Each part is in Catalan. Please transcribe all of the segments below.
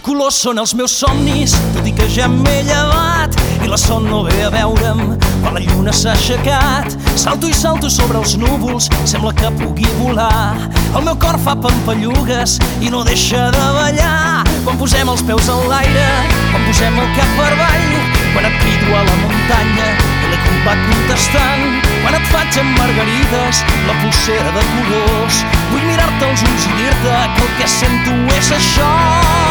colors són els meus somnis, tot i que ja m'he llevat i la son no ve a veure'm quan la lluna s'ha aixecat. Salto i salto sobre els núvols, sembla que pugui volar. El meu cor fa pampallugues i no deixa de ballar. Quan posem els peus en l'aire, quan posem el cap per avall, quan et crido a la muntanya i l'eco va contestant. Quan et faig amb margarides, la pulsera de colors, vull mirar-te als ulls i dir-te que el que sento és això.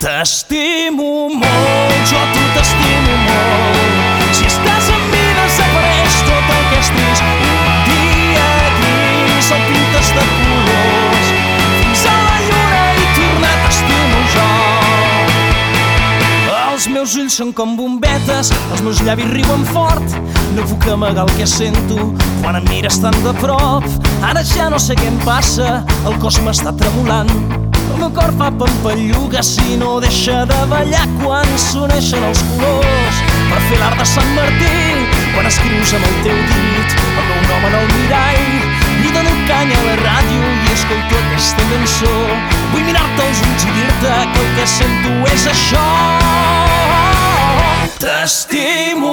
T'estimo molt, jo a tu t'estimo molt. Si estàs amb mi desapareix tot el que és trist. Un dia gris el pintes de colors. Fins a la lluna i tornar t'estimo jo. Els meus ulls són com bombetes, els meus llavis riuen fort. No puc amagar el que sento quan em mires tan de prop. Ara ja no sé què em passa, el cos m'està tremolant meu cor fa pampallugues si no deixa de ballar quan s'uneixen els colors. Per fer l'art de Sant Martí, quan escrius amb el teu dit el meu nom en el mirall, li dono canya a la ràdio i escolto aquesta cançó. Vull mirar-te els ulls i dir-te que el que sento és això. T'estimo.